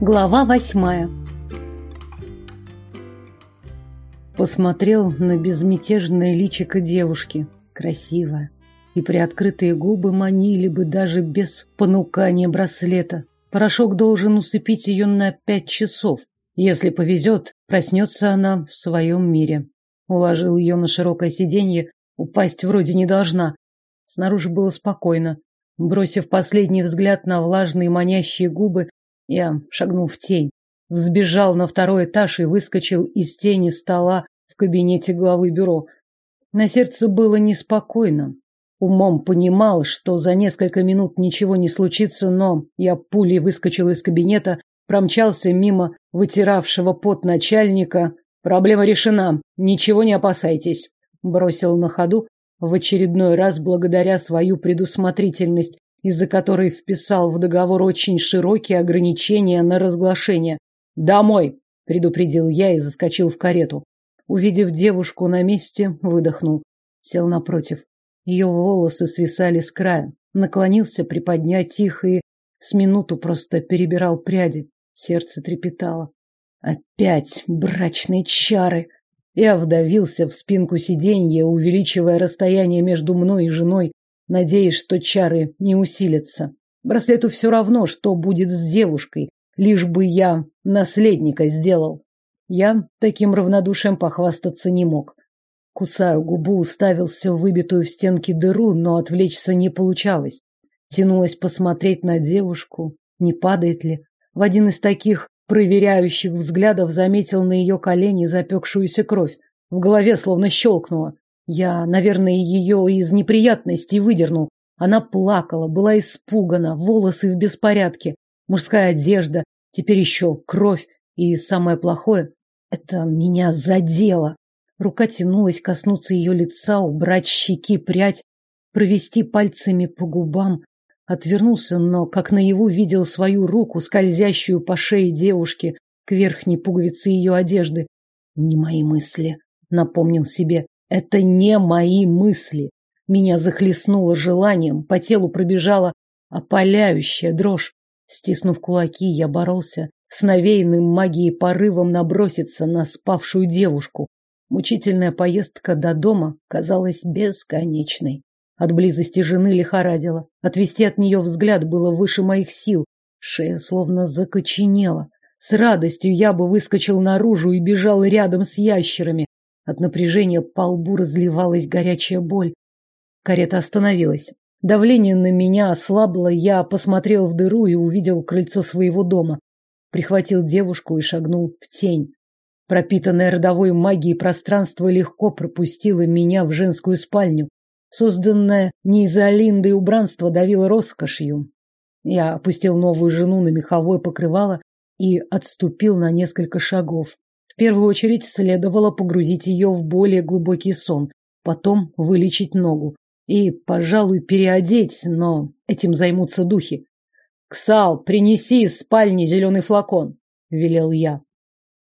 Глава восьмая Посмотрел на безмятежное личико девушки. Красивая. И приоткрытые губы манили бы даже без понукания браслета. Порошок должен усыпить ее на пять часов. Если повезет, проснется она в своем мире. Уложил ее на широкое сиденье, упасть вроде не должна. Снаружи было спокойно. Бросив последний взгляд на влажные манящие губы, я шагнул в тень, взбежал на второй этаж и выскочил из тени стола в кабинете главы бюро. На сердце было неспокойно. Умом понимал, что за несколько минут ничего не случится, но я пулей выскочил из кабинета, промчался мимо вытиравшего пот начальника. Проблема решена, ничего не опасайтесь. Бросил на ходу, в очередной раз благодаря свою предусмотрительность, из-за которой вписал в договор очень широкие ограничения на разглашение. «Домой!» – предупредил я и заскочил в карету. Увидев девушку на месте, выдохнул. Сел напротив. Ее волосы свисали с края. Наклонился приподнять их и с минуту просто перебирал пряди. Сердце трепетало. Опять брачные чары. Я вдавился в спинку сиденья, увеличивая расстояние между мной и женой, надеясь, что чары не усилятся. Браслету все равно, что будет с девушкой, лишь бы я наследника сделал. Я таким равнодушием похвастаться не мог. Кусаю губу, уставился в выбитую в стенке дыру, но отвлечься не получалось. Тянулось посмотреть на девушку, не падает ли. В один из таких проверяющих взглядов заметил на ее колени запекшуюся кровь. В голове словно щелкнуло. Я, наверное, ее из неприятностей выдернул. Она плакала, была испугана, волосы в беспорядке, мужская одежда, теперь еще кровь. И самое плохое — это меня задело. Рука тянулась коснуться ее лица, убрать щеки, прядь, провести пальцами по губам. Отвернулся, но, как наяву, видел свою руку, скользящую по шее девушки, к верхней пуговице ее одежды. «Не мои мысли», — напомнил себе. «Это не мои мысли». Меня захлестнуло желанием, по телу пробежала опаляющая дрожь. Стиснув кулаки, я боролся с навеянным магией порывом наброситься на спавшую девушку. Мучительная поездка до дома казалась бесконечной. От близости жены лихорадила. Отвести от нее взгляд было выше моих сил. Шея словно закоченела. С радостью я бы выскочил наружу и бежал рядом с ящерами. От напряжения по лбу разливалась горячая боль. Карета остановилась. Давление на меня ослабло, я посмотрел в дыру и увидел крыльцо своего дома. Прихватил девушку и шагнул в тень. Пропитанное родовой магией пространство легко пропустило меня в женскую спальню. Созданное не из Алинды убранство давило роскошью. Я опустил новую жену на меховое покрывало и отступил на несколько шагов. В первую очередь следовало погрузить ее в более глубокий сон, потом вылечить ногу и, пожалуй, переодеть, но этим займутся духи. «Ксал, принеси из спальни зеленый флакон», — велел я.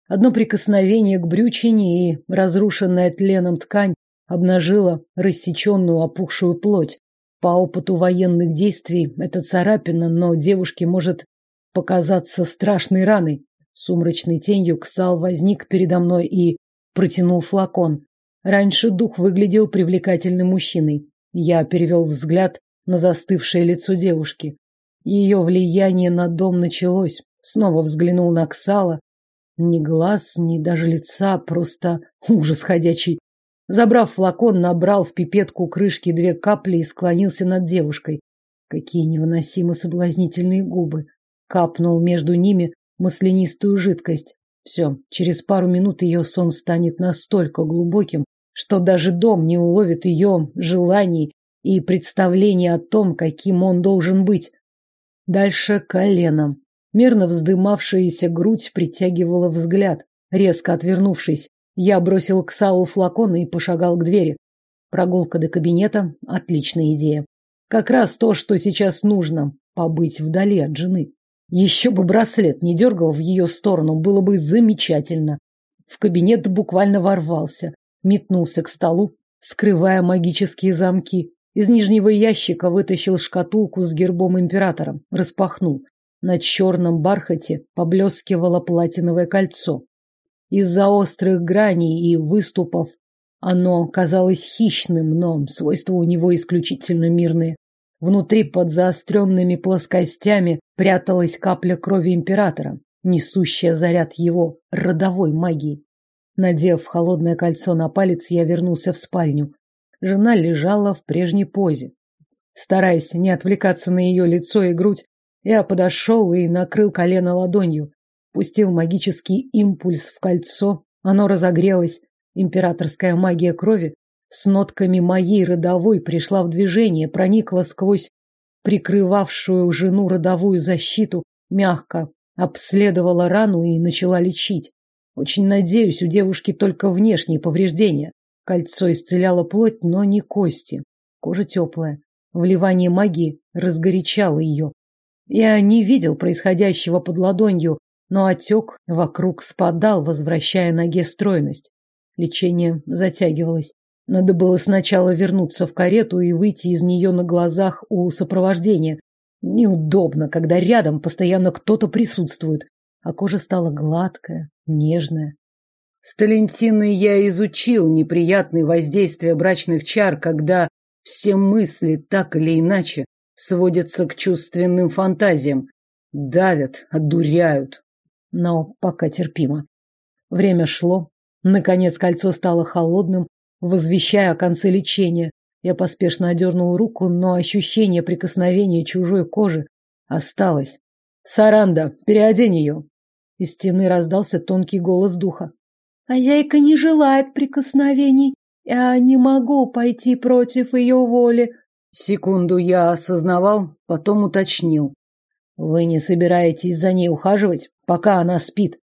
Одно прикосновение к брючине и разрушенная тленом ткань обнажила рассеченную опухшую плоть. По опыту военных действий это царапина, но девушке может показаться страшной раной. Сумрачной тенью Ксал возник передо мной и протянул флакон. Раньше дух выглядел привлекательным мужчиной. Я перевел взгляд на застывшее лицо девушки. Ее влияние на дом началось. Снова взглянул на Ксала, ни глаз, ни даже лица, просто ужас ходячий. Забрав флакон, набрал в пипетку крышки две капли и склонился над девушкой. Какие невыносимо соблазнительные губы. Капнул между ними маслянистую жидкость. Все, через пару минут ее сон станет настолько глубоким, что даже дом не уловит ее желаний и представлений о том, каким он должен быть. Дальше коленом. Мерно вздымавшаяся грудь притягивала взгляд. Резко отвернувшись, я бросил к Салу флакон и пошагал к двери. Прогулка до кабинета – отличная идея. Как раз то, что сейчас нужно – побыть вдали от жены. Еще бы браслет не дергал в ее сторону, было бы замечательно. В кабинет буквально ворвался, метнулся к столу, скрывая магические замки. Из нижнего ящика вытащил шкатулку с гербом императора, распахнул. На черном бархате поблескивало платиновое кольцо. Из-за острых граней и выступов оно казалось хищным, но свойства у него исключительно мирные. Внутри под заостренными плоскостями пряталась капля крови императора, несущая заряд его родовой магии. Надев холодное кольцо на палец, я вернулся в спальню. Жена лежала в прежней позе. Стараясь не отвлекаться на ее лицо и грудь, я подошел и накрыл колено ладонью. Пустил магический импульс в кольцо, оно разогрелось. Императорская магия крови с нотками моей родовой пришла в движение, проникла сквозь прикрывавшую жену родовую защиту, мягко обследовала рану и начала лечить. Очень надеюсь, у девушки только внешние повреждения. Кольцо исцеляло плоть, но не кости. Кожа теплая. Вливание магии разгорячало ее. Я не видел происходящего под ладонью, но отек вокруг спадал, возвращая ноге стройность. Лечение затягивалось. Надо было сначала вернуться в карету и выйти из нее на глазах у сопровождения. Неудобно, когда рядом постоянно кто-то присутствует, а кожа стала гладкая, нежная. С Талентиной я изучил неприятные воздействия брачных чар, когда все мысли так или иначе сводятся к чувственным фантазиям, давят, одуряют. Но пока терпимо. Время шло. Наконец кольцо стало холодным, возвещая о конце лечения. Я поспешно одернул руку, но ощущение прикосновения чужой кожи осталось. «Саранда, переодень ее!» Из стены раздался тонкий голос духа. «Хозяйка не желает прикосновений. Я не могу пойти против ее воли». Секунду я осознавал, потом уточнил. «Вы не собираетесь за ней ухаживать, пока она спит?»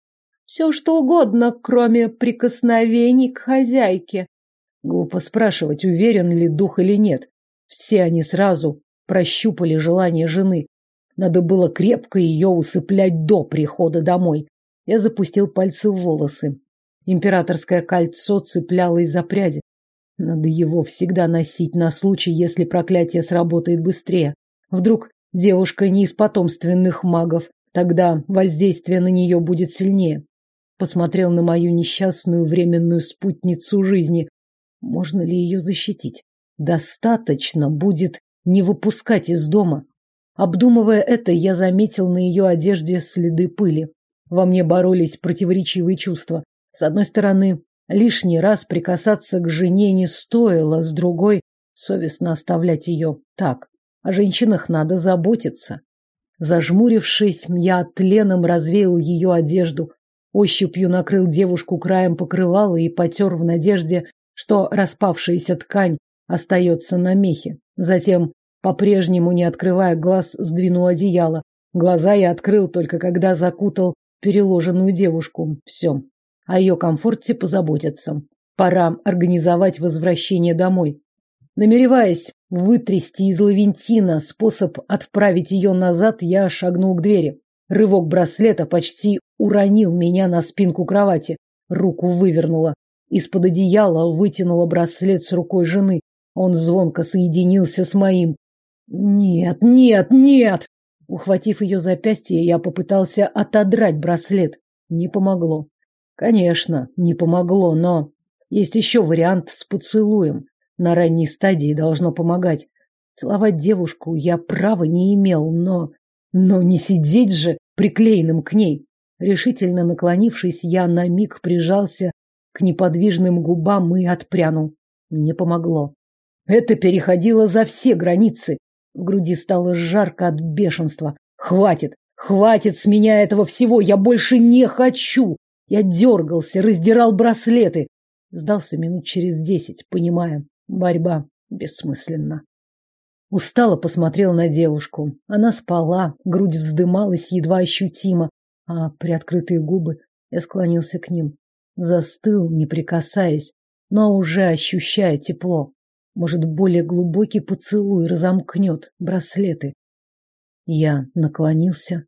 «Все что угодно, кроме прикосновений к хозяйке», Глупо спрашивать, уверен ли дух или нет. Все они сразу прощупали желание жены. Надо было крепко ее усыплять до прихода домой. Я запустил пальцы в волосы. Императорское кольцо цеплялось за пряди. Надо его всегда носить на случай, если проклятие сработает быстрее. Вдруг девушка не из потомственных магов, тогда воздействие на нее будет сильнее. Посмотрел на мою несчастную временную спутницу жизни. Можно ли ее защитить? Достаточно будет не выпускать из дома. Обдумывая это, я заметил на ее одежде следы пыли. Во мне боролись противоречивые чувства. С одной стороны, лишний раз прикасаться к жене не стоило, с другой — совестно оставлять ее так. О женщинах надо заботиться. Зажмурившись, я тленом развеял ее одежду, ощупью накрыл девушку краем покрывала и потер в надежде, что распавшаяся ткань остается на мехе. Затем, по-прежнему не открывая глаз, сдвинул одеяло. Глаза я открыл только когда закутал переложенную девушку. Все. О ее комфорте позаботятся. Пора организовать возвращение домой. Намереваясь вытрясти из Лавентина способ отправить ее назад, я шагнул к двери. Рывок браслета почти уронил меня на спинку кровати. Руку вывернула. Из-под одеяла вытянула браслет с рукой жены. Он звонко соединился с моим. «Нет, нет, нет!» Ухватив ее запястье, я попытался отодрать браслет. Не помогло. Конечно, не помогло, но есть еще вариант с поцелуем. На ранней стадии должно помогать. Целовать девушку я права не имел, но... Но не сидеть же приклеенным к ней. Решительно наклонившись, я на миг прижался к неподвижным губам и отпрянул. Не помогло. Это переходило за все границы. В груди стало жарко от бешенства. Хватит, хватит с меня этого всего, я больше не хочу. Я дергался, раздирал браслеты. Сдался минут через десять, понимая, борьба бессмысленна. Устало посмотрел на девушку. Она спала, грудь вздымалась едва ощутимо, а приоткрытые губы я склонился к ним. Застыл, не прикасаясь, но уже ощущая тепло. Может, более глубокий поцелуй разомкнет браслеты. Я наклонился,